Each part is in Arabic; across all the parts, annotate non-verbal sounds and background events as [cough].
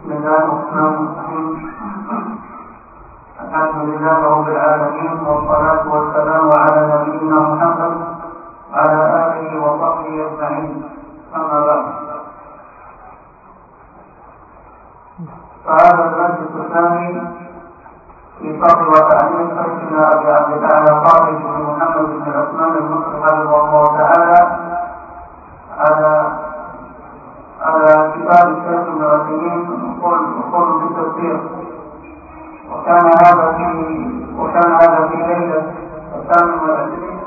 بسم الله الرحمن الرحيم الحمد لله رب العالمين والصلاة والسلام على نبينا محمد وعلى آله وصحبه أجمعين أما بعد فهذا المجلس الثاني في فضل وتأمين شيخنا أبي عبد الأعلى خالد بن محمد بن عثمان المصري رحمه الله تعالى على على كتاب الشيخ وكان هذا في وكان هذا في ليلة الثامن والعشرين.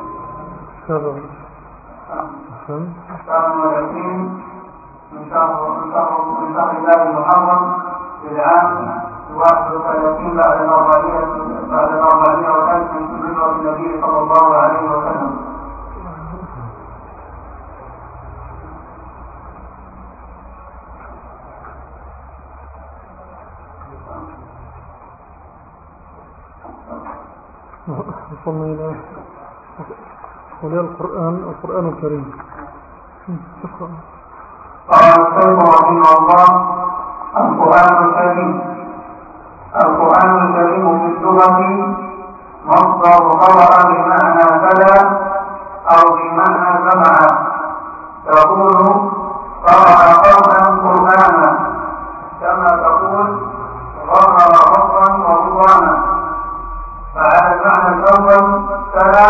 الثامن والعشرين. من شهر من شهر من شهر الله المحرم للعام الواحد وثلاثين بعد الأربعين بعد الأربعين وألف من هجرة النبي صلى الله عليه وسلم. وصلنا إلى ولي القرآن القرآن الكريم. قال الشيخ رحمه الله. القرآن الكريم. القرآن الكريم في اللغة مصدر قرأ بمعنى تلا أو بمعنى سمع. تقول قرأ قرآن قرآنا كما تقول غفر غفرا وغفرانا فعلى المعنى الأول تلا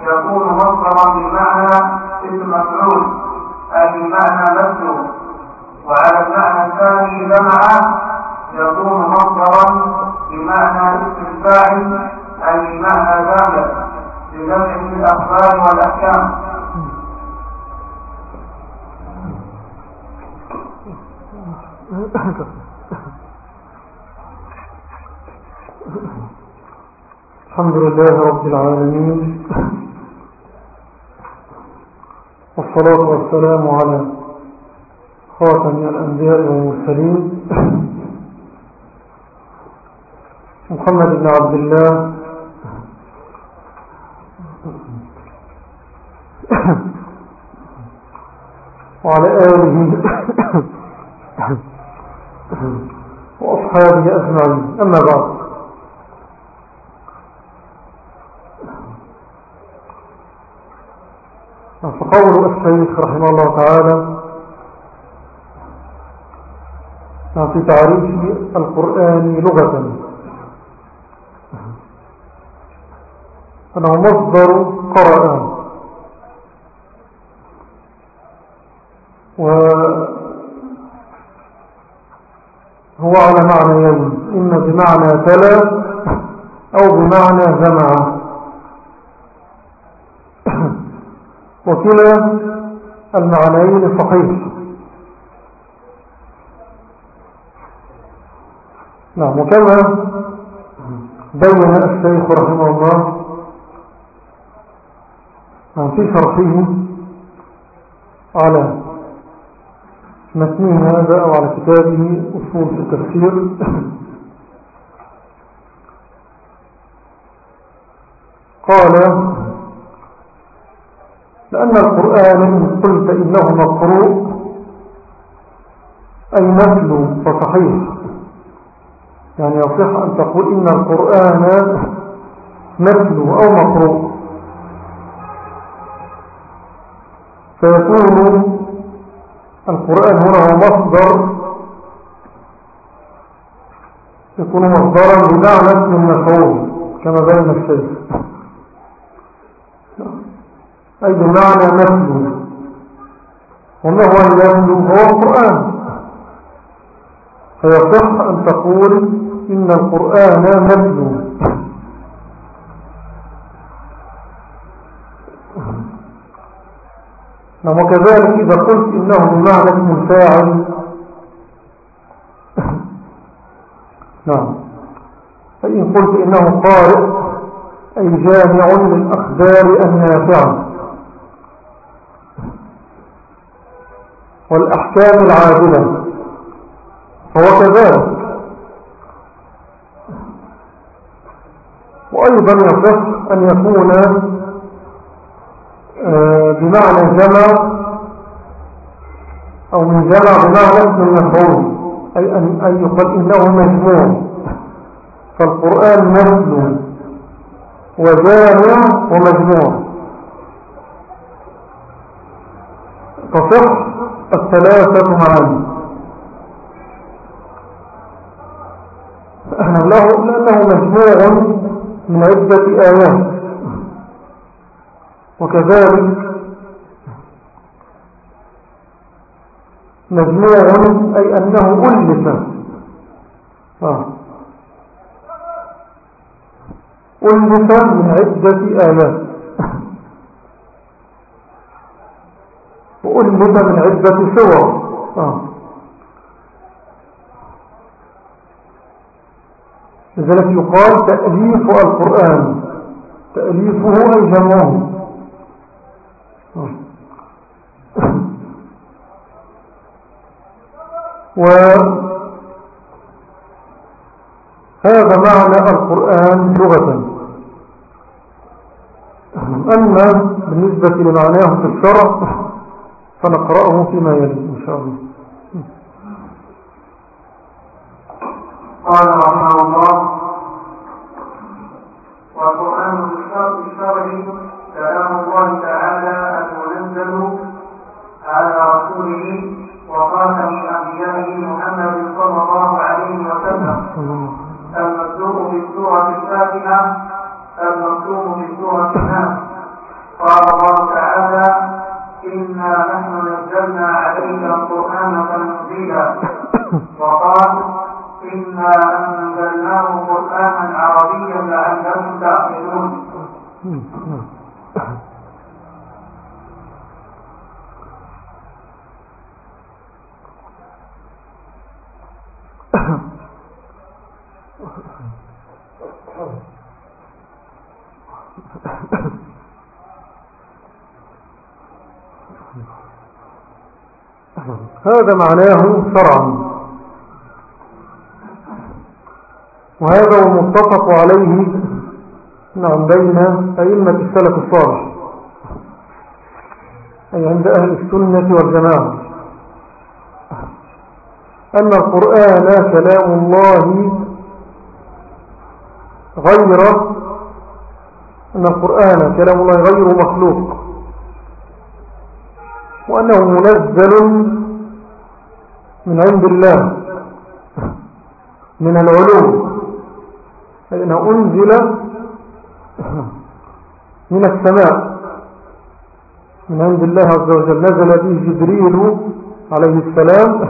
يكون مصدرا بمعنى اسم مفعول أي بمعنى مسلوب وعلى المعنى يكون مصدرا بمعنى اسم الفاعل أي بمعنى ذلك لجمع الأخبار والأحكام. الحمد لله رب العالمين. والصلاة والسلام على خاتم الأنبياء والمرسلين. محمد بن عبد الله. وعلى آله وأصحابه أجمعين. أما بعد. فقول الشيخ رحمه الله تعالى في تعريف القرآن لغة. أنه مصدر قرآن. وهو على معنيين إما بمعنى تلا أو بمعنى جمع. وكلا المعنيين صحيح. نعم وكما بين الشيخ رحمه الله نعم في شرحه على متنه هذا أو على كتابه أصول في التفسير. قال لأن القرآن إن قلت إنه مقروء أي مثل فصحيح. يعني يصح أن تقول إن القرآن مثل أو مقروء. فيكون القرآن هنا هو مصدر يكون مصدرا بمعنى من مفعول كما بين الشيء أي بمعنى مثل وما هو المثل هو القرآن. فيصح أن تقول إن القرآن نعم وكذلك إذا قلت إنه بمعنى اسم الفاعل نعم. فإن قلت إنه قارئ أي جامع للأخبار النافعة. والأحكام العادلة. فهو كذلك. وأيضا يصح أن يكون آه، بمعنى جمع أو من جمع بمعنى اسم المفعول أي أن, أن إنه مجموع. فالقرآن مثل وجامع ومجموع. تصح الثلاثة معا. لأنه مجموع من عدة آيات وكذلك مجموع أي أنه ألف آه. ألف من عدة آيات [laughs] وألف من عدة سور آه. لذلك يقال تأليف القرآن. تأليفه أي جمعه. وهذا معنى القرآن لغة. أما بالنسبة لمعناه في الشرع فنقرأه فيما يلي إن شاء الله. قال رحمه الله والقرآن هذا معناه شرعا. وهذا هو متفق عليه نعم بين أئمة السلف الصالح أي عند أهل السنة والجماعة. أن القرآن كلام الله غير أن القرآن كلام الله غير مخلوق وأنه منزل من عند الله من العلوم فإنه أنزل [coughs] من السماء. من عند الله عز وجل. نزل به جبريل عليه السلام [coughs]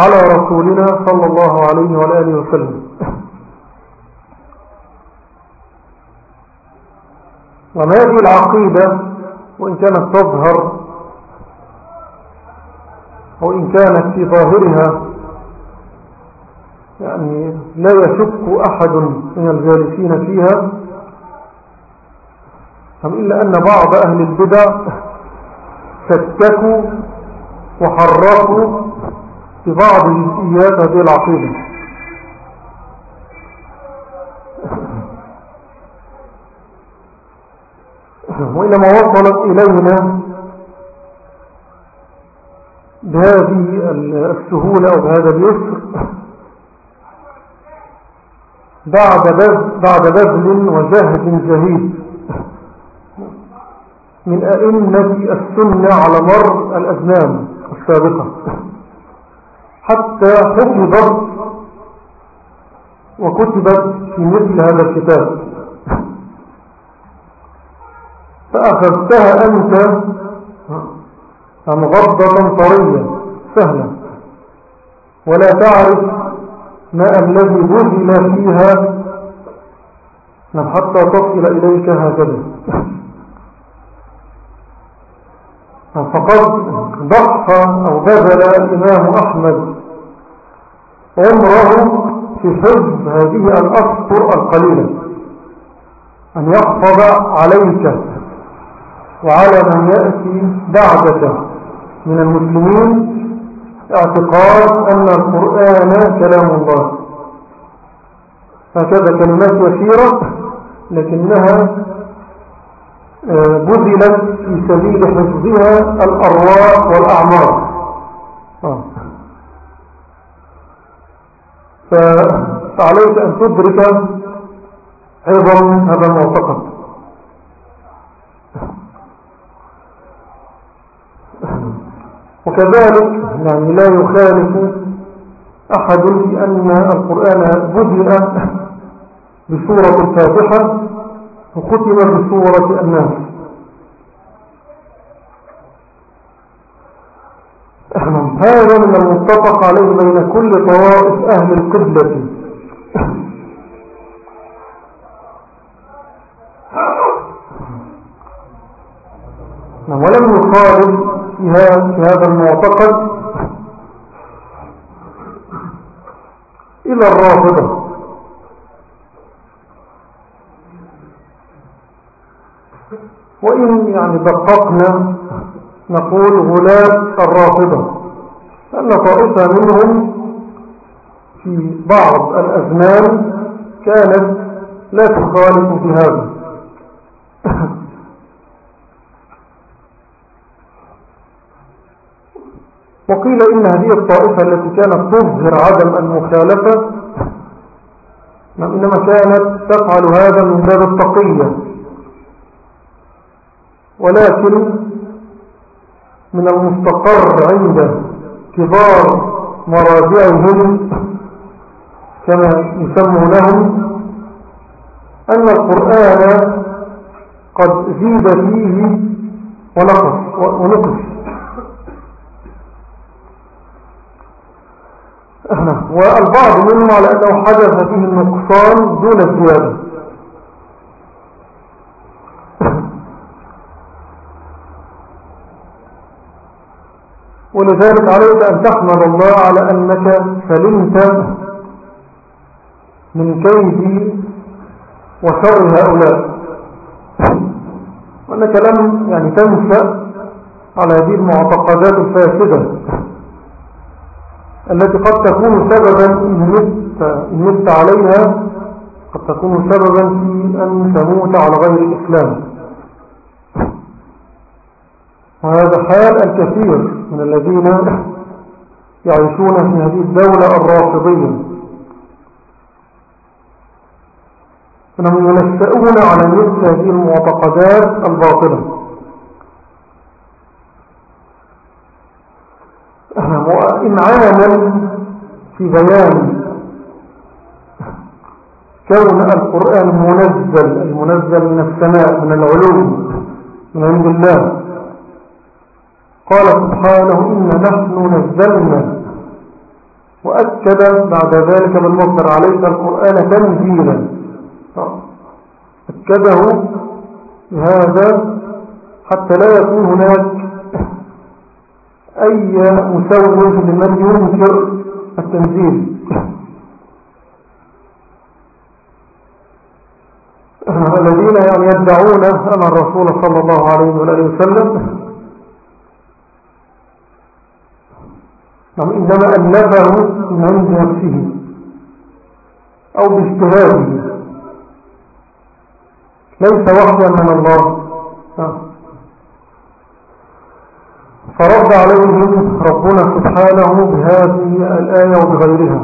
على رسولنا صلى الله عليه وآله وسلم. [coughs] وما هذه العقيدة؟ وإن كانت تظهر أو إن كانت في ظاهرها يعني لا يشك أحد من الجالسين فيها. إلا أن بعض أهل البدع شككوا وحرفوا في بعض جزئيات هذه العقيدة. وإنما وصلت إلينا بهذه السهولة أو بهذا اليسر بعد بعد بذل وجهد جهيد. من أئمة السنة على مر الأزمان السابقة. حتى حفظت وكتبت في مثل هذا الكتاب. فأخذتها أنت مغضة طرية سهلة ولا تعرف ما الذي بذل فيها؟ حتى تصل إليك هكذا فقد ضخ أو بذل الإمام أحمد عمره في حفظ هذه الأسطر القليلة أن يحفظ عليك وعلى من يأتي بعدك من المسلمين اعتقاد أن القرآن كلام الله. هكذا كلمات يسيرة لكنها آه، بذلت في سبيل حفظها الأرواح والأعمار. آه. فعليك أن تدرك عظم هذا المعتقد. وكذلك يعني لا يخالف أحد أن القرآن بدأ بسورة الفاتحة وختم بسورة الناس. هذا من المتفق عليه بين كل طوائف أهل القبلة. ولم يخالف في هذا المعتقد إلى الرافضة. وإن يعني دققنا نقول غلاة الرافضة. لأن طائفة منهم في بعض الأزمان كانت لا تخالف في هذا وقيل إن هذه الطائفة التي كانت تظهر عدم المخالفة إنما كانت تفعل هذا من باب التقية. ولكن من المستقر عند كبار مراجعهم كما يسمونهم أن القرآن قد زيد فيه ونقص ونقص. والبعض منهم على أنه حدث فيه النقصان دون الزيادة. [laughs] ولذلك عليك أن تحمد الله على أنك سلمت من كيد وشر هؤلاء. وأنك لم يعني تنسى على هذه المعتقدات الفاسدة. التي قد تكون سببا إن مت عليها قد تكون سببا في أن تموت على غير الإسلام. وهذا حال الكثير من الذين يعيشون في هذه الدولة الرافضية. فنهم ينشأون على مثل هذه المعتقدات الباطلة. وإمعانا في بيان كون القرآن منزل المنزل من السماء من العلوم من عند الله. قال سبحانه إن نحن نزلنا. وأكد بعد ذلك بالمصدر عليك القرآن تنزيلا. أكده بهذا حتى لا يكون هناك أي مسوج لمن ينكر التنزيل. الذين يعني يدعون أن الرسول صلى الله عليه وآله وسلم نعم، إنما ألفه من عند نفسه أو باجتهاده. ليس وحيا من الله نعم. فرد عليهم ربنا سبحانه بهذه الآية وبغيرها.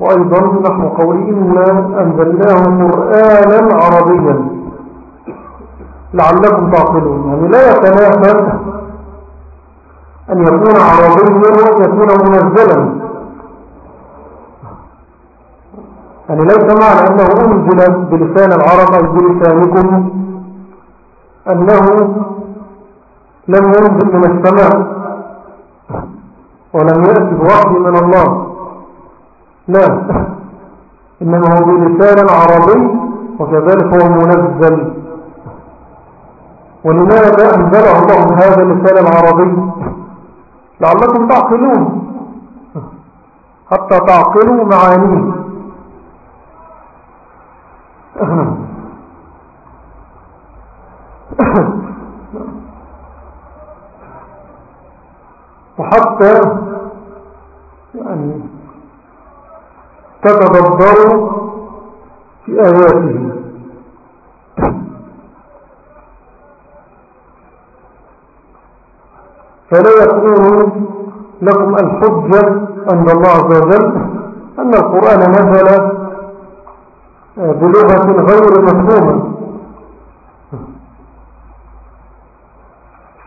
وأيضا نحن قولي إنا أنزلناه قرآنا عربيا. لعلكم تعقلون. يعني لا يتناسب أن يكون عربيا وأن يكون منزلا. يعني ليس معنى أنه أنزل بلسان العرب أو بلسانكم أنه لم ينزل من السماء ولم يأتي بوحي من الله. لا. إنما هو بلسان عربي وكذلك هو منزل. ولماذا أنزله الله بهذا اللسان العربي؟ لعلكم تعقلون. حتى تعقلوا معانيه. [clears throat] وحتى يعني تتدبروا في آياته. فلا يكون لكم الحجة عند الله عز وجل أن القرآن نزل بلغة غير مفهومة.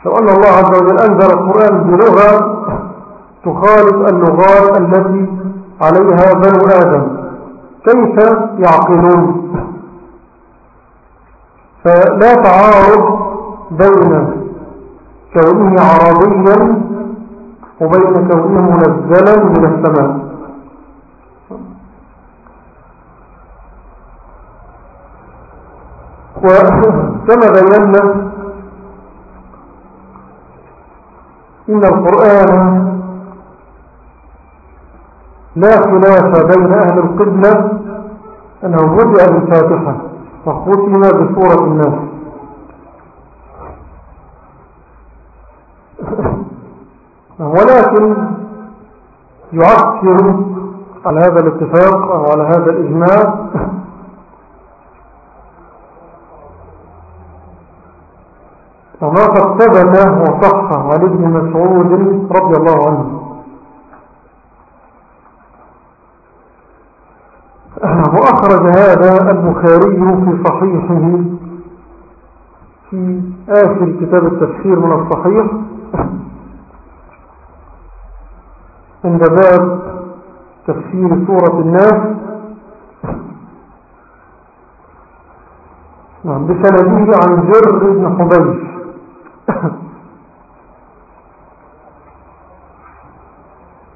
لو أن الله عز وجل أنزل القرآن بلغة تخالف اللغات التي عليها بنو آدم. كيف يعقلون؟ فلا تعارض بين كونه عربيا وبين كونه منزلا من السماء. وكما بينا إن القرآن. لا خلاف بين أهل القبلة أنه بدأ بالفاتحة وختم بسورة الناس. [laughs] ولكن يعكر على هذا الاتفاق أو على هذا الإجماع وما قد ثبت وصح عن ابن مسعود رضي الله عنه. وأخرج هذا البخاري في صحيحه في آخر كتاب التفسير من الصحيح. عند باب تفسير سورة الناس. نعم بسنده عن جر بن حبيش [coughs]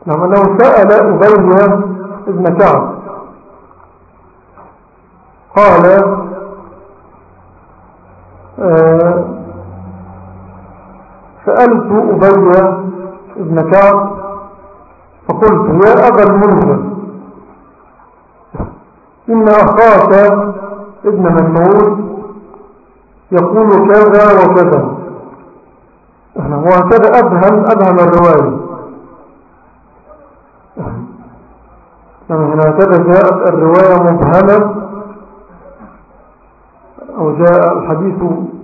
نعم أنه سأل أبي ابن كعب قال آه، سألت أبي ابن كعب فقلت يا أبا المنذر إن أخاك ابن مسعود يقول كذا وكذا. وهكذا أبهم أبهم الرواية. يعني هكذا جاءت الرواية مبهمة أو جاء الحديث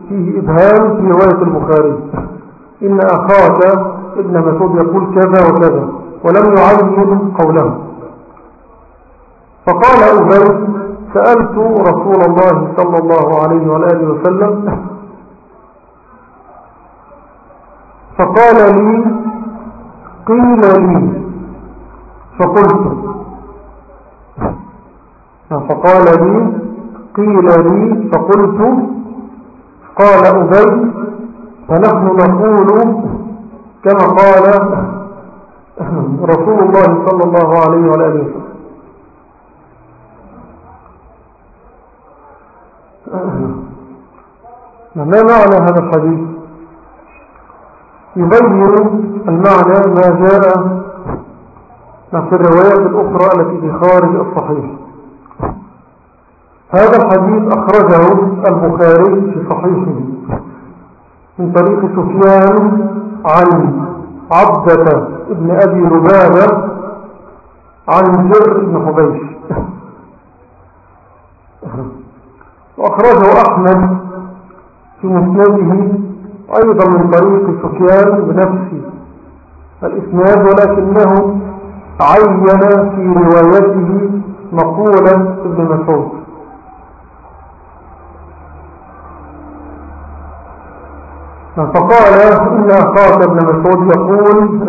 فيه إبهام في رواية البخاري. إن أخاك ابن مسعود يقول كذا وكذا ولم يعين قوله. فقال أبي سألت رسول الله صلى الله عليه وآله وسلم فقال لي قيل لي. فقلت. فقال لي قيل لي فقلت. قال أبي فنحن نقول كما قال رسول الله صلى الله عليه وآله وسلم. ما معنى هذا الحديث؟ يبين المعنى ما جاء في الروايات الأخرى التي في خارج الصحيح. هذا الحديث أخرجه البخاري في صحيحه من طريق سفيان عن عبدة ابن أبي لبابة عن جر بن حبيش. وأخرجه أحمد في مسنده أيضا من طريق سفيان بنفس الإسناد ولكنه عين في روايته مقولة ابن مسعود. فقال إن أخاك ابن مسعود يقول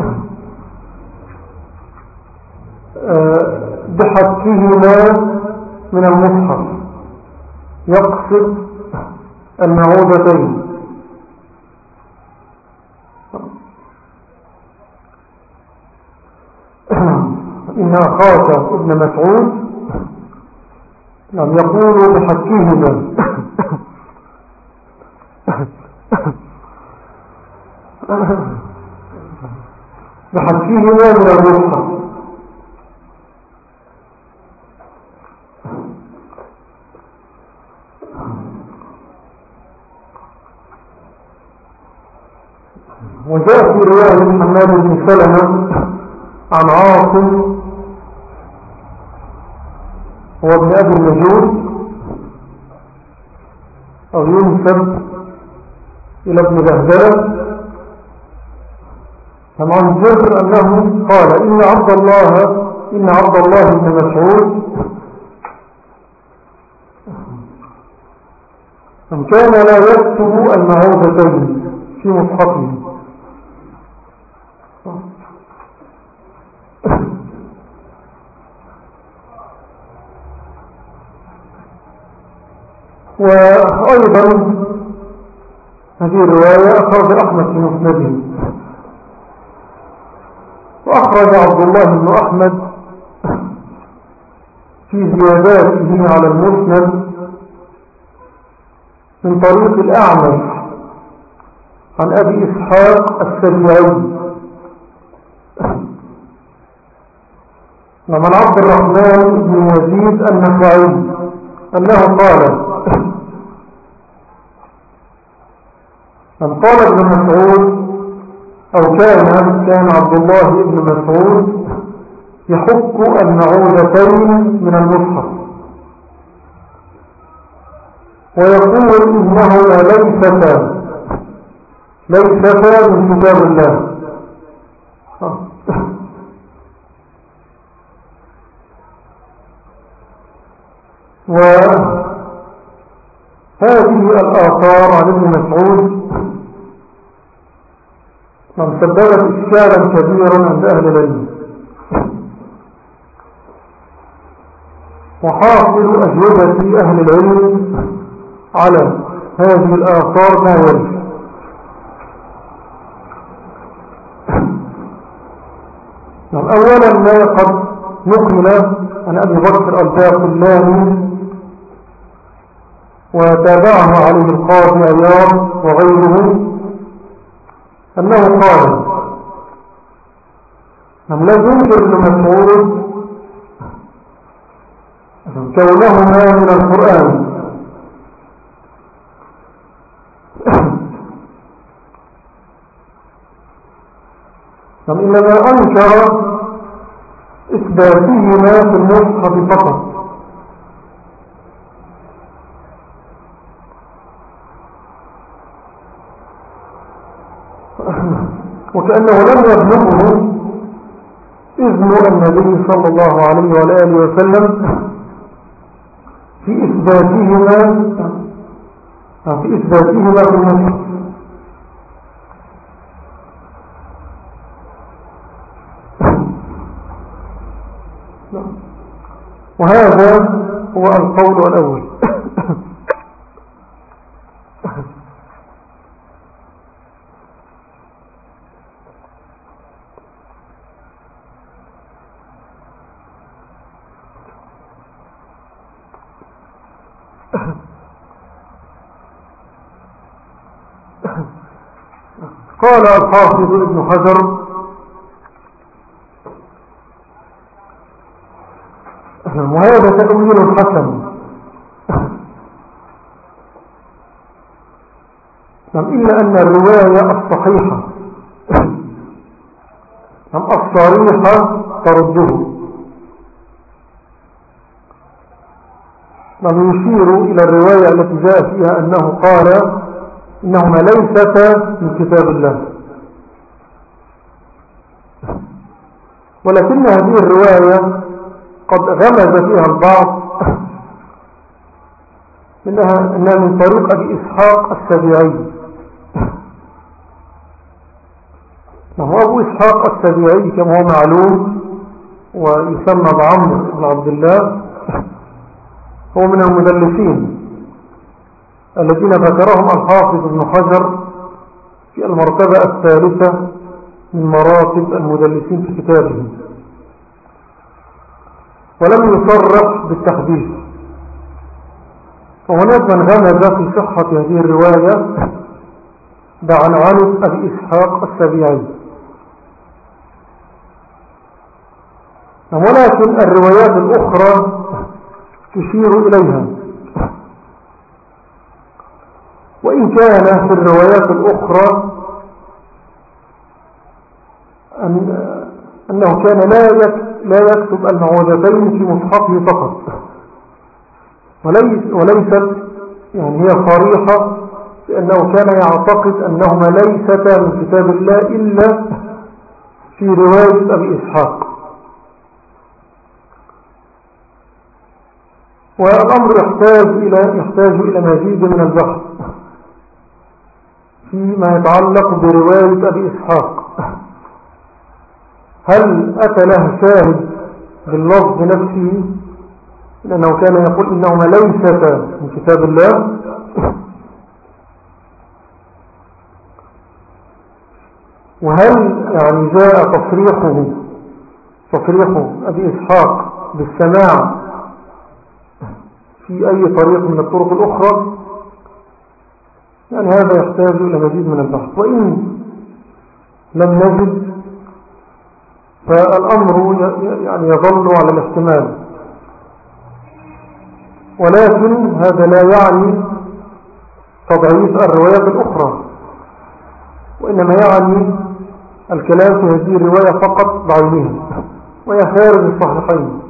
آه، بحكهما من المصحف. يقصد المعوذتين إن أخاك ابن مسعود نعم يقول بحكيهما بحكيهما من الروح وجاء في رواية محمد بن سلمة عن عاصم هو ابن أبي النجود أو ينسب إلى ابن بهدلة. عن جابر أنه قال إن عبد الله إن عبد الله بن مسعود. كان لا يكتب المعوذتين في مصحفه. وأيضا هذه الرواية أخرج أحمد في مسنده. وأخرج عبد الله بن أحمد في زياداته على المسند من طريق الأعمش عن أبي إسحاق السبيعي. ومن عبد الرحمن بن يزيد النخعي أنه قال من قال ابن مسعود أو كان كان عبد الله بن مسعود يحك المعودتين من المصحف ويقول إنه ليستا ليستا من كتاب الله. وهذه الآثار عن ابن مسعود من سببت إشكالا كبيرا عند أهل العلم. وحاصل أجوبة أهل العلم على هذه الآثار ما يلي. نعم، أولا ما قد نقل عن أبي بكر الباقلاني وتابعه عليه القاضي أيام وغيره أنه قال لم يوجد ابن مسعود كونهما من القرآن؟ [clears throat] إنما أنكر إثباتهما في المصحف فقط؟ وكأنه لم يبلغه إذن النبي صلى الله عليه وآله وسلم في إثباتهما في إثباتهما في المسجد. وهذا هو القول الأول. قال الحافظ ابن حجر وهذا تأويل حسن. نعم إلا أن الرواية الصحيحة. نعم الصريحة ترده. نعم يشير إلى الرواية التي جاء فيها أنه قال إنهما ليستا من كتاب الله. ولكن هذه الرواية قد غمز فيها البعض إنها, إنها من طريق أبي إسحاق السبيعي. وهو أبو إسحاق السبيعي كما هو معلوم ويسمى بعمر بن عبد الله هو من المدلسين الذين ذكرهم الحافظ ابن حجر في المرتبة الثالثة من مراتب المدلسين في كتابه ولم يصرح بالتحديث وهناك من غمز في صحة هذه الرواية بعنعنة أبي إسحاق السبيعي. ولكن الروايات الأخرى تشير إليها. وإن كان في الروايات الأخرى أن أنه كان لا لا يكتب المعوذتين في مصحفه فقط. وليس وليست يعني هي صريحة لأنه كان يعتقد أنهما ليستا من كتاب الله إلا في رواية أبي إسحاق. والأمر يحتاج إلى, يحتاج إلى مزيد من البحث فيما يتعلق برواية أبي إسحاق. هل أتى له شاهد باللفظ نفسه؟ لأنه كان يقول إنهما ليستا من كتاب الله. وهل يعني جاء تصريحه تصريح أبي إسحاق بالسماع في أي طريق من الطرق الأخرى؟ يعني هذا يحتاج إلى مزيد من البحث. وإن لم نجد فالأمر يعني يظل على الاحتمال. ولكن هذا لا يعني تضعيف الروايات الأخرى وإنما يعني الكلام في هذه الرواية فقط بعينها وهي خارج الصحيحين.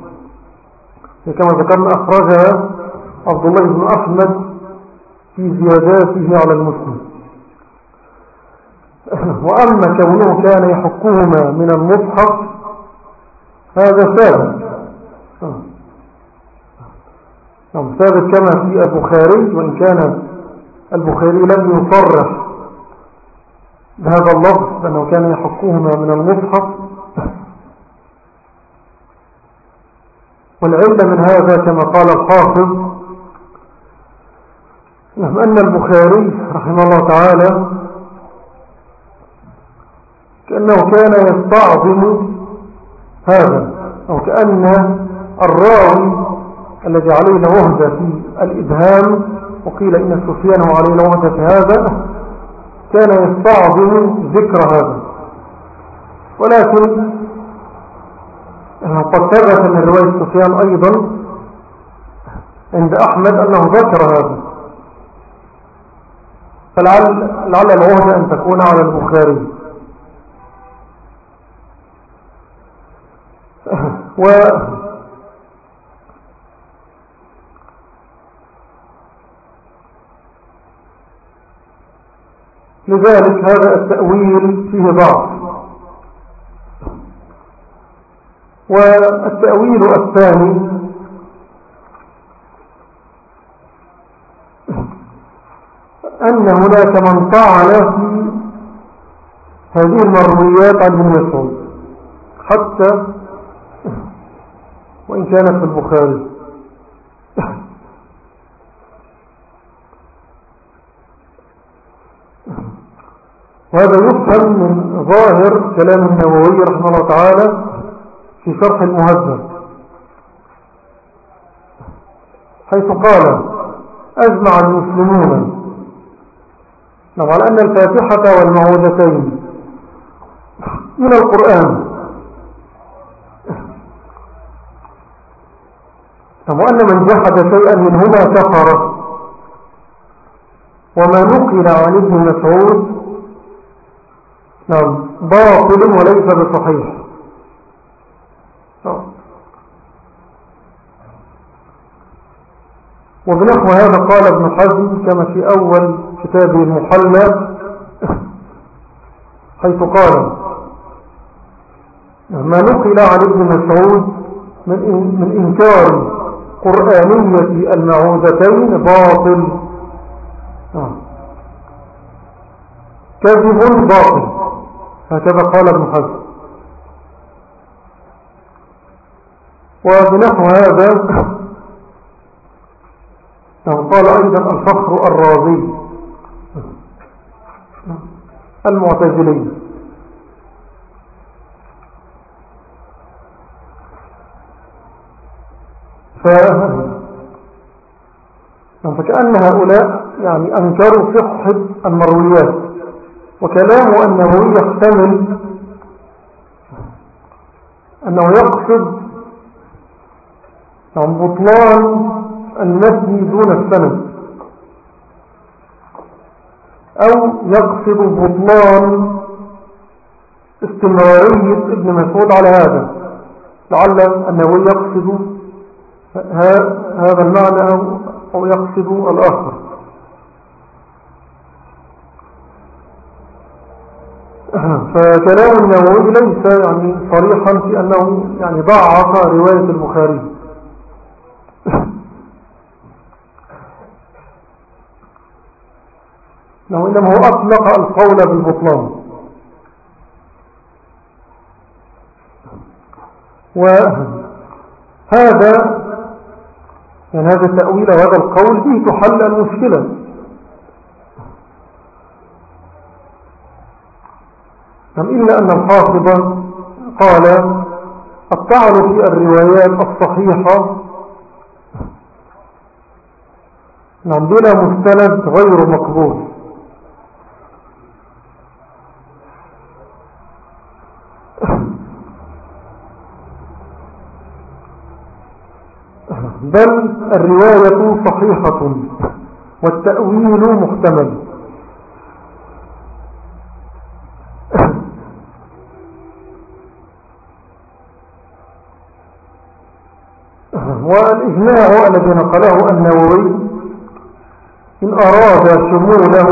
كما ذكرنا أخرجها عبد الله بن أحمد في زياداته على المسلم. وأما كونه كان يحكهما من المصحف هذا ثابت. نعم. ثابت كما في البخاري وإن كان البخاري لم يصرح بهذا اللفظ لأنه كان يحكهما من المصحف. والعلة من هذا كما قال الحافظ نعم أن البخاري رحمه الله تعالى كأنه كان يستعظم هذا أو كأن الراوي الذي عليه العهدة في الإبهام وقيل إن سفيان عليه العهدة في هذا كان يستعظم ذكر هذا. ولكن قد ثبت من رواية سفيان أيضا عند أحمد أنه ذكر هذا. فلعل لعل العهدة أن تكون على البخاري. و لذلك هذا التأويل فيه ضعف. والتأويل الثاني أن هناك من طعن في هذه المرويات عن ابن حتى وإن كانت في البخاري. وهذا يفهم من ظاهر كلام النووي رحمه الله تعالى في شرح المهذب. حيث قال أجمع المسلمون. نعم على أن الفاتحة والمعوذتين من القرآن. نعم وأن من جحد شيئا منهما كفر. وما نقل عن ابن مسعود نعم باطل وليس بصحيح. وبنحو هذا قال ابن حزم كما في أول كتابه المحلى حيث قال ما نقل عن ابن مسعود من, من إنكار قرآنية المعوذتين باطل. آه. كذب باطل. هكذا قال ابن حزم. وبنحو هذا قال أيضا الفخر الرازي. المعتزلي فكأن هؤلاء يعني أنكروا صحة المرويات وكلامه أنه يحتمل أنه يقصد عن بطلان النفي دون السند أو يقصد بطلان استمرارية ابن مسعود على هذا لعل أنه يقصد هذا المعنى أو يقصد الآخر. [clears throat] فكلام النووي ليس يعني صريحا في أنه يعني ضعف رواية البخاري [clears throat] لو إنما هو أطلق القول بالبطلان وهذا يعني هذا التأويل وهذا القول به تحل المشكلة. إلا أن الحافظ قال الطعن في الروايات الصحيحة نعم بلا مستند غير مقبول. بل الرواية صحيحة والتأويل محتمل. [clears throat] والإجماع الذي نقله النووي إن أراد شموله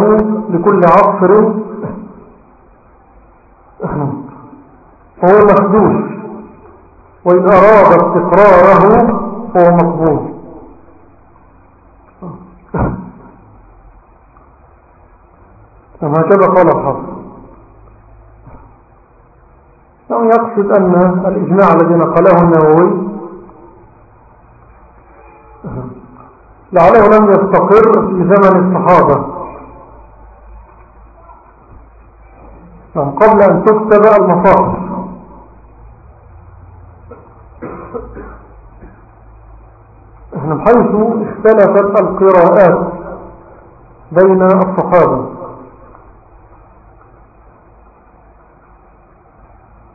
لكل عصر [clears throat] فهو مخدوش وإن أراد استقراره فهو مقبول. هكذا قال الحافظ يقصد أن الإجماع الذي نقله النووي لعله لم يستقر في زمن الصحابة. قبل أن تكتب المصاحف إحنا حيث اختلفت القراءات بين الصحابة.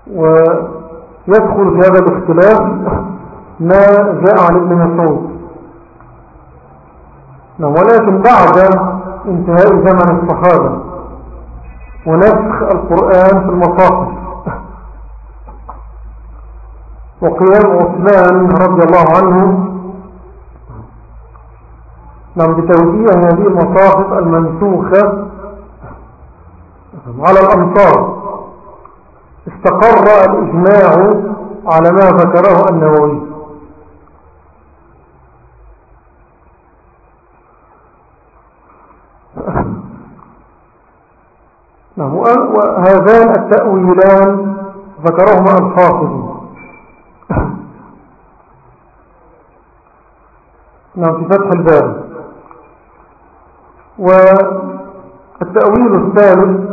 ويدخل في هذا الاختلاف ما جاء عن ابن مسعود ولكن بعد انتهاء زمن الصحابة ونسخ القرآن في المصاحف. وقيام عثمان رضي الله عنه نعم بتوزيع هذه المصاحف المنسوخة على الأمصار. استقر الإجماع على ما ذكره النووي. نعم وهذان التأويلان ذكرهما الحافظ. نعم في فتح الباب. والتأويل الثالث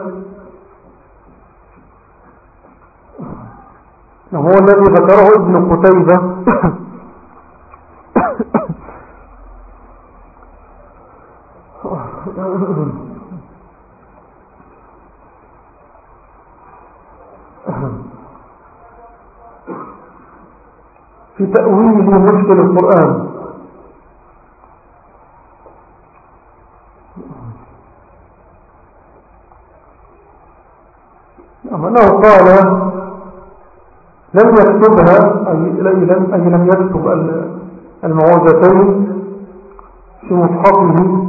هو الذي ذكره ابن قتيبة. في تأويل مشكل القرآن أنه قال لم يكتبها أي لم يكتب المعوذتين في مصحفه.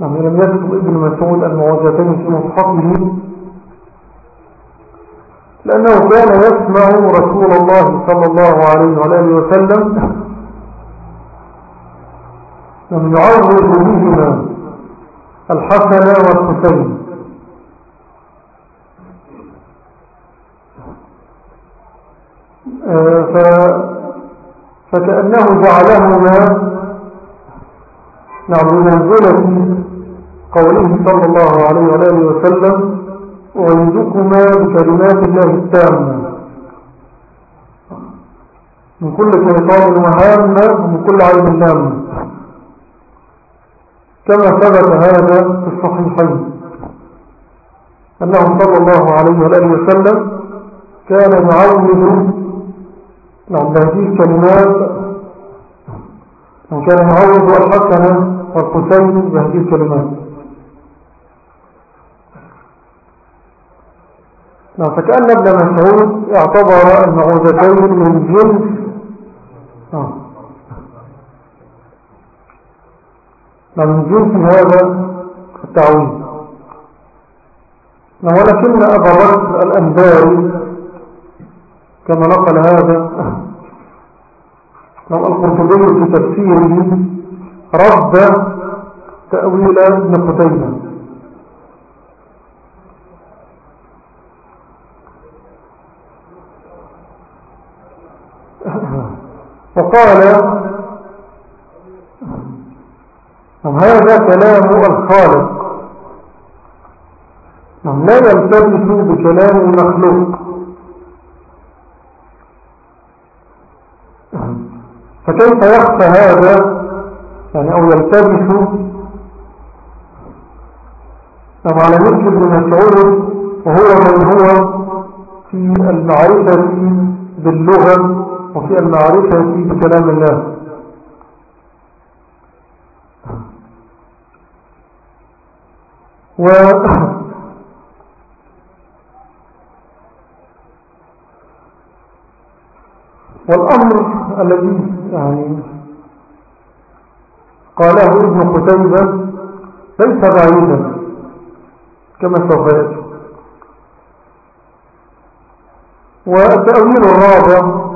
نعم لم يكتب ابن مسعود المعوذتين في مصحفه. لأنه كان يسمع رسول الله صلى الله عليه وآله وسلم لم يعرض بهما الحسن والحسين. فكأنه جعلهما نعم بمنزلة قوله صلى الله عليه وآله وسلم أعيدكما بكلمات الله التامة. من كل شيطان وهامة ومن كل عين لامة كما ثبت هذا في الصحيحين أنه صلى الله عليه وآله وسلم كان يعود نعم هذه الكلمات وكان يعود الحسن والحسين بهذه الكلمات نعم فكأن ابن مسعود اعتبر المعوذتين من جنس. نعم، من جنس هذا التعويض. ولكن أبا الأنباري كما نقل هذا القرطبي في تفسيره رد تأويل ابن قتيبة وقال هذا كلام الخالق. لا يلتبس بكلام المخلوق. فكيف يخفى هذا؟ يعني أو يلتبس على مثل ابن مسعود وهو من هو في المعرفة باللغة وفي المعرفة بكلام الله. و والأمر الذي يعني قاله ابن قتيبة ليس بعيدا كما سوف يأتي. والتأويل الرابع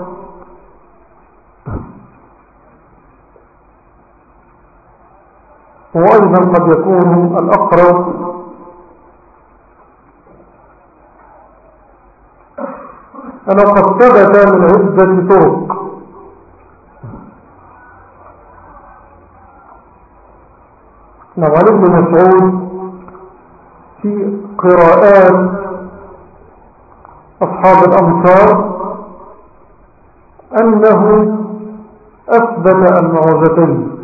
وأيضا قد يكون الأقرب أنا قد ثبت من عدة طرق. نوال ابن مسعود في قراءات أصحاب الأمصار أنه أثبت المعوذتين.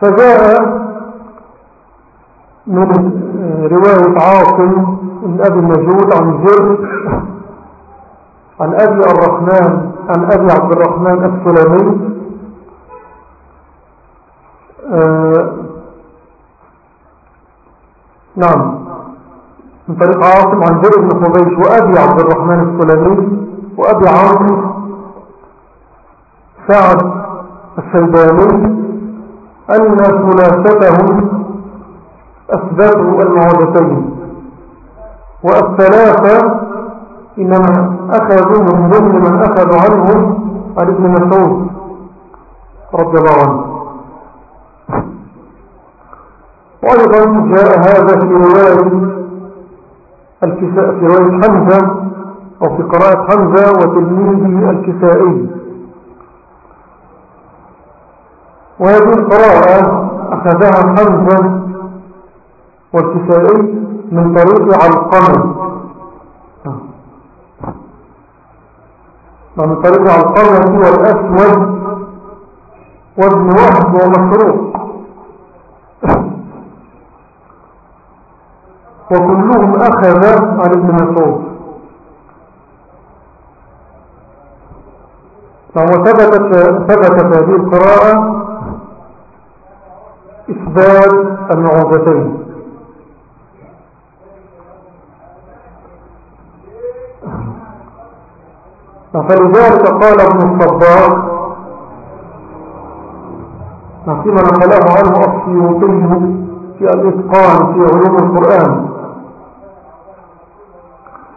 فجاء من رواية عاصم من أبي النجود عن زر عن أبي الرحمن عن أبي عبد الرحمن السلامي آه نعم. من طريق عاصم عن زر بن خبيش وأبي عبد الرحمن السلامي وأبي عاصم سعد السيداني أن ثلاثتهم أثبتوا المعودتين والثلاثة إنما أخذوا من ضمن من أخذوا عنهم عن ابن مسعود رضي الله عنه. وأيضا جاء هذا في رواية الكساء في رواية حمزة أو في قراءة حمزة وتلميذه الكسائي. وهذه القراءة أخذها حمزة والكسائي من طريق علقمة. من طريق علقمة والأسود وابن وهب ومشروق وكلهم أخذ عن ابن مسعود. فهو ثبتت ثبتت هذه القراءة إثبات المعوذتين فلذلك قال ابن الصباغ فيما نقله عنه السيوطي في الإتقان في علوم القرآن.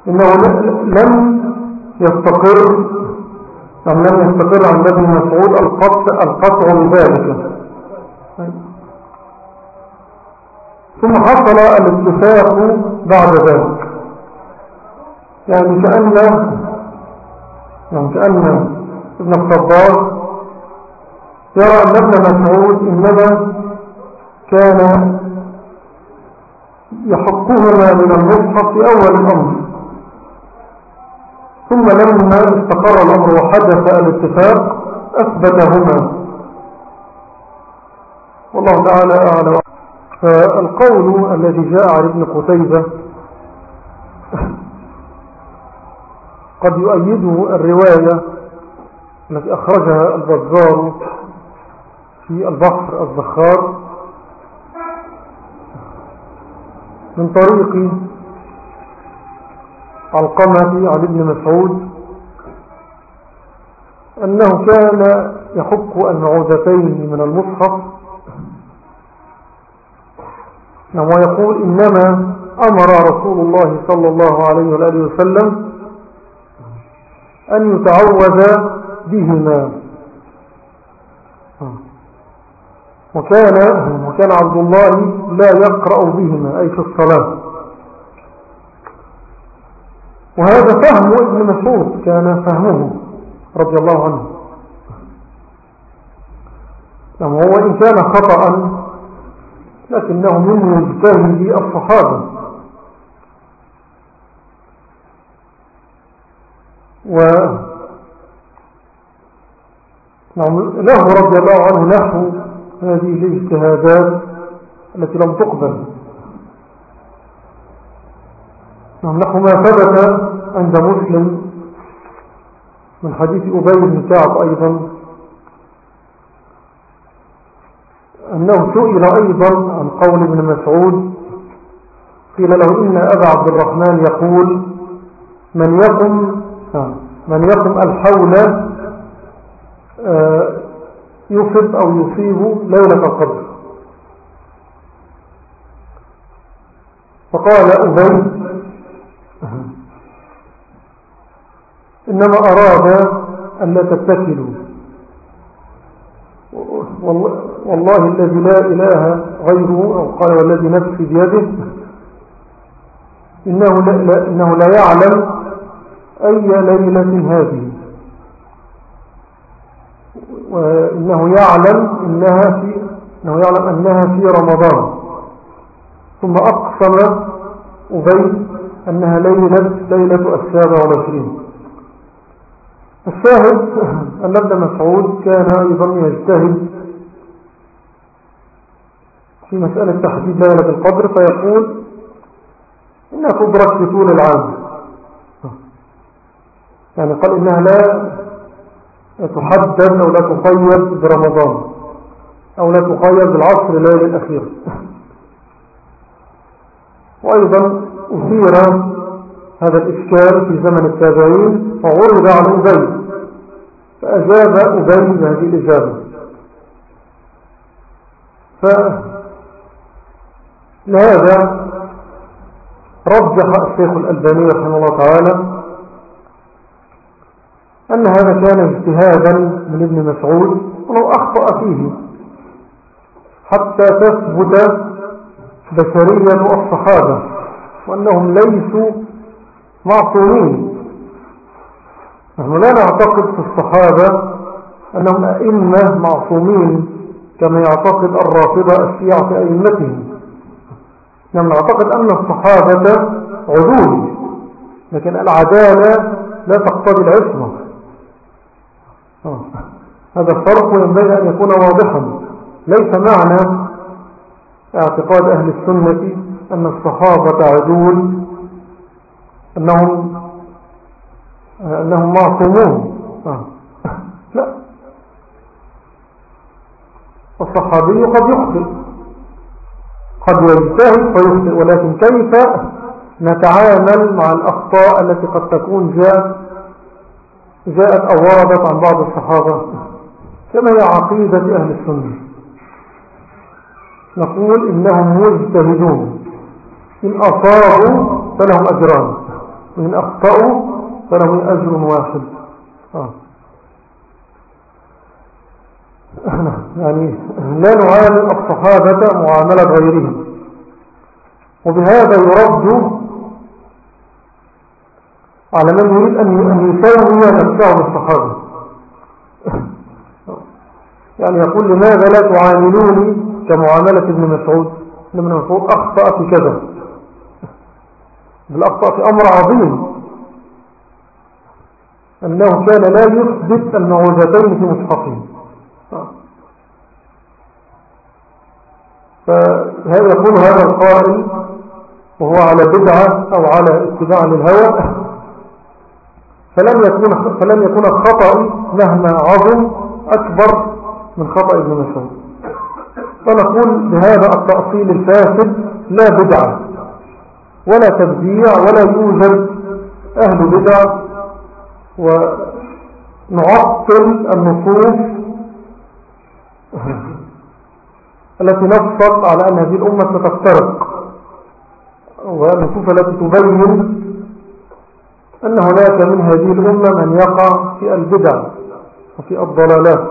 إنه لم يستقر أم لم يستقر عن ابن مسعود القطع, القطع بذلك. ثم حصل الاتفاق بعد ذلك. يعني كأن يعني كأن ابن الصباغ يرى أن ابن مسعود إنما كان يحقهما من المصحف في أول الأمر. ثم لما استقر الأمر وحدث الاتفاق أثبتهما. والله تعالى أعلم. فالقول الذي جاء عن ابن قتيبة قد يؤيده الرواية التي أخرجها البزار في البحر الزخار من طريق علقمة عن ابن مسعود أنه كان يحك المعوذتين من المصحف ويقول إنما أمر رسول الله صلى الله عليه وآله وسلم أن يتعوذ بهما. وكان, وكان عبد الله لا يقرأ بهما أي في الصلاة. وهذا فهم ابن مسعود كان فهمه رضي الله عنه. نعم هو إن كان خطأ لكنه من مجتهد الصحابة. و نعم له رضي الله عنه نحو هذه الاجتهادات التي لم تقبل. نعم نحو ما ثبت عند مسلم من حديث أبي بن كعب أيضا أنه سئل أيضا عن قول ابن مسعود قيل له إن أبا عبد الرحمن يقول من يقم من يقم الحول آه، يصب أو يصيب ليلة القدر. فقال أبي إنما أراد أن لا تتكلوا. والله الذي لا إله غيره أو قال والذي نفسي بيده إنه لا, إنه لا يعلم أي ليلة هذه. وإنه يعلم إنها في إنه يعلم أنها في رمضان. ثم أقسم أبي أنها ليلة ليلة السابع والعشرين. الشاهد أن ابن مسعود كان أيضا يجتهد في مسألة تحديد ليلة القدر فيقول إنها تدرك في طول العام. يعني قال إنها لا تحدد أو لا تقيد برمضان أو لا تقيد بالعصر الليل الأخير [laughs] وأيضا أثير هذا الإشكال في زمن التابعين فعرض على أبي فأجاب أبي بهذه الإجابة. فلهذا رجح الشيخ الألباني رحمه الله تعالى أن هذا كان اجتهادا من ابن مسعود ولو أخطأ فيه. حتى تثبت بشرية الصحابة وأنهم ليسوا معصومين. نحن لا نعتقد في الصحابة أنهم أئمة معصومين كما يعتقد الرافضة الشيعة في أئمتهم. نحن نعتقد أن الصحابة عدول لكن العدالة لا تقتضي العصمة. هذا الفرق ينبغي أن يكون واضحا. ليس معنى اعتقاد أهل السنة أن الصحابة عدول أنهم أنهم معصومون. آه. لا. الصحابي قد يخطئ قد يجتهد فيخطئ ولكن كيف نتعامل مع الأخطاء التي قد تكون جاءت جاءت أو وردت عن بعض الصحابة كما هي عقيدة أهل السنة. نقول إنهم مجتهدون. إن أصابوا فلهم أجران. وإن أخطأوا فلهم أجر واحد. آه. [laughs] يعني لا نعامل الصحابة معاملة غيرهم. وبهذا يرد على من يريد أن يساوي نفسه بالصحابة يعني يقول لماذا لا تعاملوني كمعاملة ابن مسعود؟ ابن مسعود أخطأ في كذا. بالأخطأ في أمر عظيم. أنه كان لا يثبت المعوذتين في مصحفه فهذا يقول هذا القائل وهو على بدعة أو على اتباع للهوى؟ فلم يكون فلم يكون الخطأ مهما عظم أكبر من خطأ ابن مسعود. فنقول بهذا التأصيل الفاسد لا بدعة ولا تبديع ولا يوجد أهل بدع ونعطل النصوص التي نصت على أن هذه الأمة ستفترق والنصوص التي تبين أن هناك من هذه الأمة من يقع في البدع وفي الضلالات.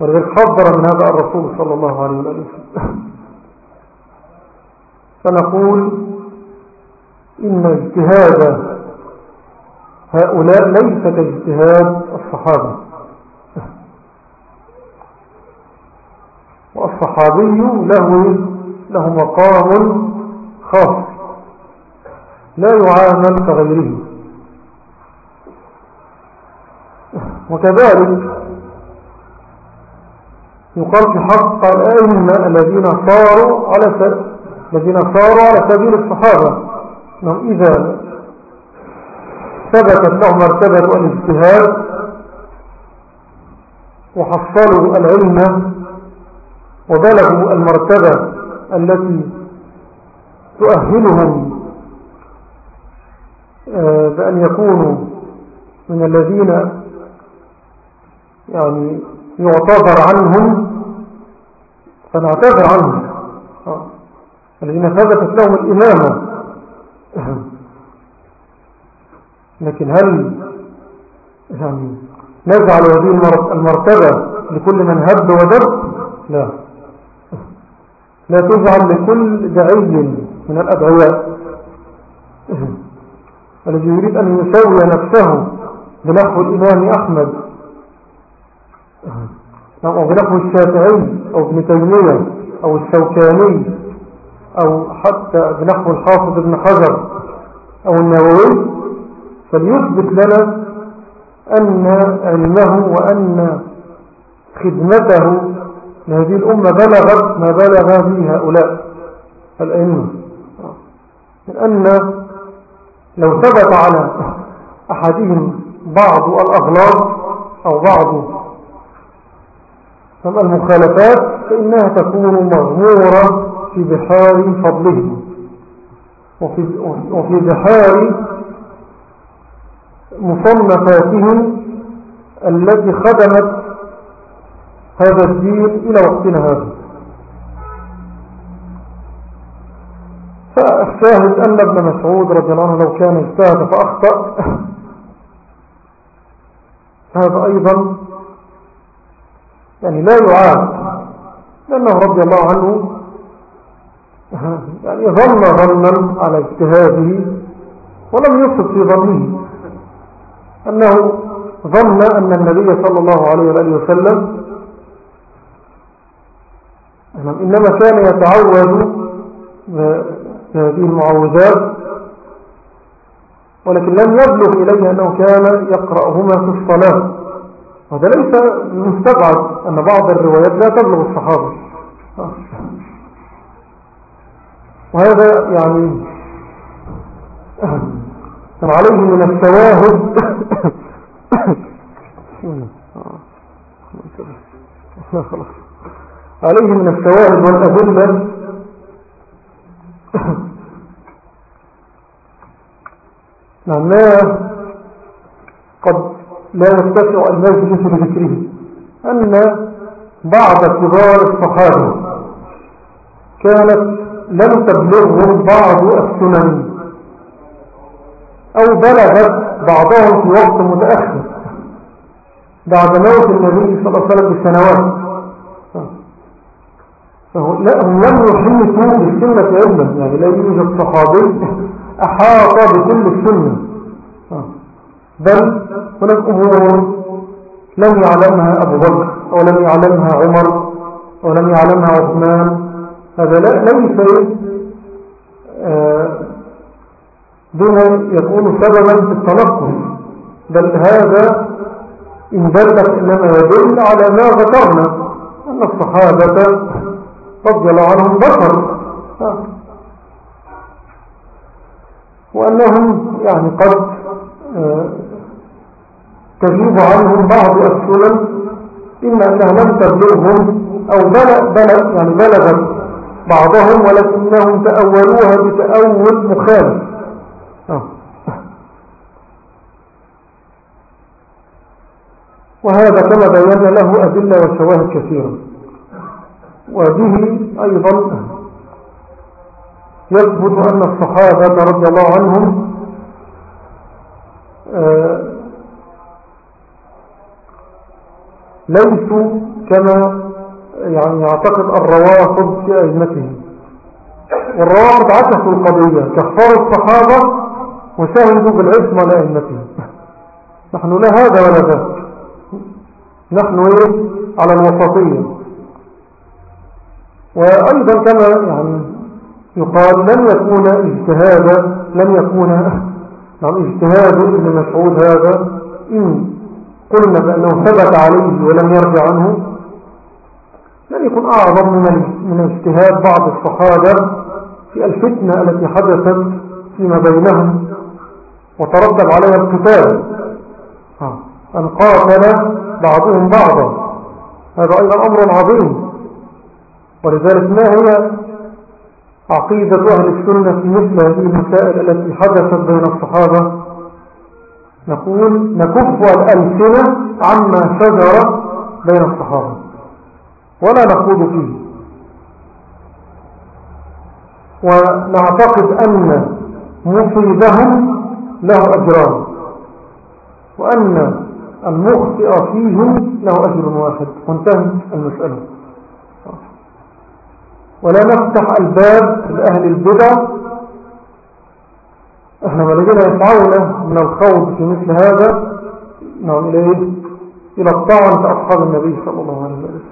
ولذلك حذر من هذا الرسول صلى الله عليه وسلم. فنقول إن اجتهاد هؤلاء ليس كاجتهاد الصحابة. والصحابي له له مقام خاص. لا يعامل كغيره وكذلك يقال في حق الأئمة الذين صاروا على الذين صاروا على سبيل الصحابة. أنهم إذا ثبتت لهم مرتبة الاجتهاد وحصلوا العلم وبلغوا المرتبة التي تؤهلهم بأن يكونوا من الذين يعني يعتذر عنهم فنعتذر عنهم. آه. الذين ثبتت لهم الإمامة. [clears throat] لكن هل يعني نجعل هذه المرتبة لكل من هب ودب؟ لا. لا تجعل لكل دعي من الأدعياء. [clears throat] الذي يريد أن يسوي نفسه بنحو الإمام أحمد. أو بنحو الشافعي أو ابن تيمية أو الشوكاني أو حتى بنحو الحافظ ابن حجر أو النووي. فليثبت لنا أن علمه وأن خدمته لهذه الأمة بلغت ما بلغ به هؤلاء الأئمة. لأن لو ثبت على أحدهم بعض الأغلاط أو بعض المخالفات فإنها تكون مغمورة في بحار فضله. وفي, وفي بحار مصنفاتهم التي خدمت هذا الدين إلى وقتنا هذا. فالشاهد أن ابن مسعود رضي الله عنه لو كان اجتهد فأخطأ. هذا أيضا يعني لا يعاد لأنه رضي الله عنه يعني ظن ظنا على اجتهاده ولم يصب في ظنه. أنه ظن أن النبي صلى الله عليه وآله وسلم إنما كان يتعوذ بهذه المعوذات ولكن لم يبلغ إليه أنه كان يقرأهما في الصلاة. وهذا ليس مستبعد أن بعض الروايات لا تبلغ الصحابة. وهذا يعني كان عليه من التواهد. عليه من الشواهد والأدلة [coughs] نعم قد لا يستطيع المجلس بذكره أن بعض كبار الصحابة كانت لم تبلغهم بعض السنن أو بلغت بعضهم في وقت متأخر بعد موت النبي صلى الله عليه وسلم بسنوات. لا هم لم يحيطوا بالسنة علما يعني لا يوجد صحابي أحاط بكل السنة. بل هناك أمور لم يعلمها أبو بكر أو لم يعلمها عمر أو لم يعلمها عثمان. هذا لا ليس آه، بما يكون سببا في التنقل بل هذا إن دلت إنما يدل على ما ذكرنا أن الصحابة الله عنهم بشر وأنهم يعني قد آه، تجيب عنهم بعض السنن إما أنها لم تبلغهم أو بلغ, بلغ يعني بلغت بعضهم ولكنهم تأولوها بتأول مخالف. آه. وهذا كما بينا له أدلة وشواهد كثيرة. وبه أيضا. يثبت أن الصحابة رضي الله عنهم آه، ليسوا كما يعني يعتقد الروافض في أئمتهم. والروافض عكسوا القضية كفروا الصحابة وشاهدوا بالعصمة لأئمتهم. [laughs] نحن لا هذا ولا ذاك. نحن إيه؟ على الوسطية. وأيضا كما يعني يقال لن يكون اجتهادا لن يكون [laughs] نعم اجتهاد ابن مسعود هذا. إن قلنا بأنه ثبت عليه ولم يرجع عنه لن يكون أعظم من من اجتهاد بعض الصحابة في الفتنة التي حدثت فيما بينهم. وترتب عليها القتال. أن قاتل بعضهم بعضا. هذا أيضا أمر عظيم. ولذلك ما هي عقيدة أهل السنة في مثل هذه المسائل التي حدثت بين الصحابة؟ نقول نكف الألسنة عما شجر بين الصحابة. ولا نخوض فيه. ونعتقد أن مصيبهم له أجران. وأن المخطئ فيهم له أجر واحد. وانتهت المسألة. ولا نفتح الباب لأهل البدع. إحنا ما لقينا يسعون من الخوض في مثل هذا. نعم إلى إيه؟ إلى الطعن في أصحاب النبي صلى الله عليه وسلم.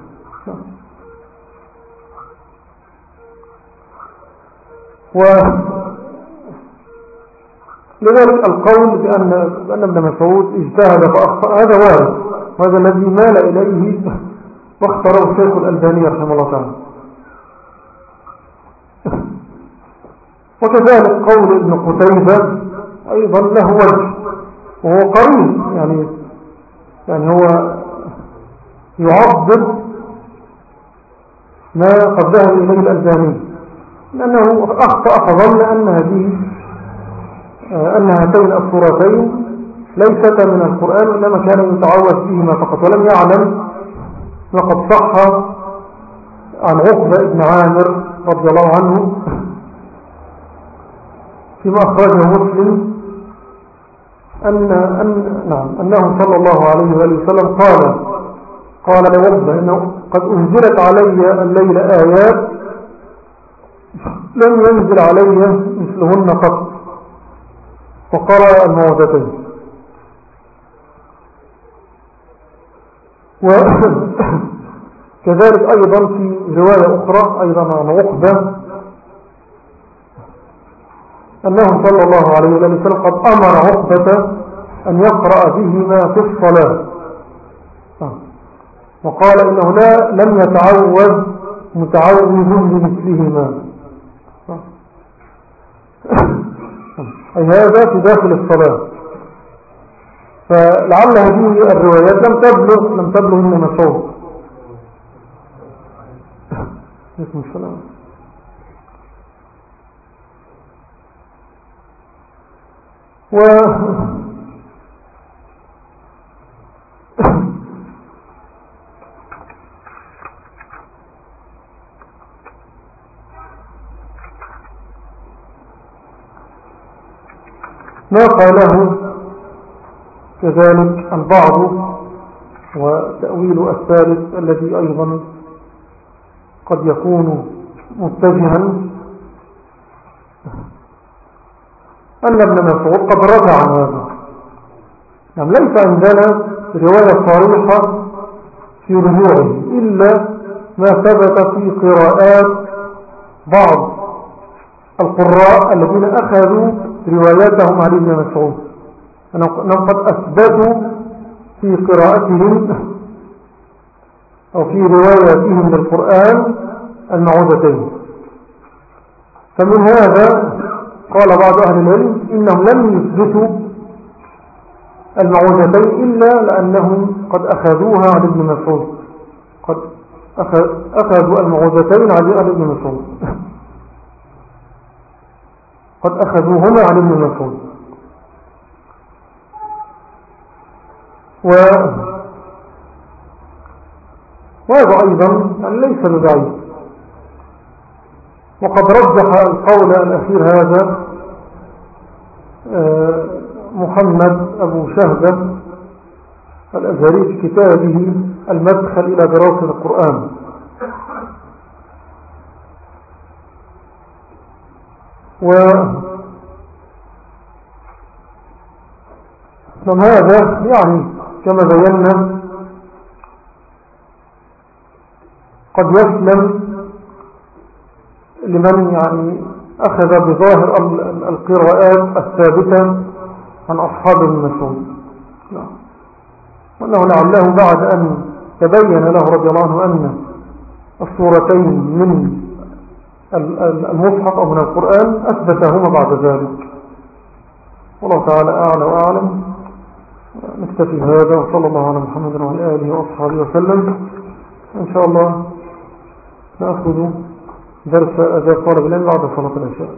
و لذلك القول بأن, بأن ابن مسعود اجتهد فأخطأ. هذا وارد. وهذا الذي مال إليه واختاره الشيخ الألباني رحمه الله تعالى. وكذلك قول ابن قتيبة أيضا له وجه وهو قريب يعني يعني هو يعضد ما قد ذهب إليه الألباني لأنه أخطأ فظن أن هذه أن هاتين الصورتين ليست من القرآن وإنما كان يتعوذ فيهما فقط ولم يعلم ما قد صح عن عقبة بن عامر رضي الله عنه. فيما أخرجه مسلم أن, أن نعم أنه صلى الله عليه وآله وسلم قال قال لعقبة إنه قد أنزلت علي الليلة آيات لم ينزل علي مثلهن قط. وقرأ الموضتين وكذلك [coughs] أيضا في رواية أخرى أيضا عن عقبة أنه صلى الله عليه وسلم قد أمر عقبة أن يقرأ بهما في الصلاة. وقال إنه لا لم يتعوذ متعوذ بمثلهما أي هذا في داخل الصلاة. فلعل هذه الروايات لم تبلغ لم تبلغ من مسعود عليكم السلام. و ما قاله كذلك البعض وتأويل الثالث الذي أيضا قد يكون متجها أن ابن مسعود قد رجع عن هذا يعني ليس عندنا رواية صريحة في رجوعه إلا ما ثبت في قراءات بعض القراء الذين أخذوا رواياتهم عن ابن مسعود. أنهم قد أثبتوا في قراءتهم أو في رواياتهم للقرآن المعوذتين فمن هذا قال بعض أهل العلم إنهم لم يثبتوا المعوذتين إلا لأنهم قد أخذوها عن ابن مسعود. قد أخذوا المعوذتين عن ابن مسعود. [laughs] قد أخذوهما عن ابن مسعود. و وهذا أيضا ليس ببعيد وقد رجح القول الأخير هذا آه، محمد أبو شهدة الأزهري في كتابه المدخل إلى دراسة القرآن. و هذا؟ يعني كما بينا قد يسلم لمن يعني أخذ بظاهر القراءات الثابتة عن أصحاب المسعود نعم. وأنه لعله بعد أن تبين له رضي الله عنه أن الصورتين من المصحف أو من القرآن أثبتهما بعد ذلك. والله تعالى أعلى وأعلم. نكتفي هذا وصلى الله على محمد وعلى آله وأصحابه وسلم. إن شاء الله نأخذ درس أداء طالب العلم بعد صلاة العشاء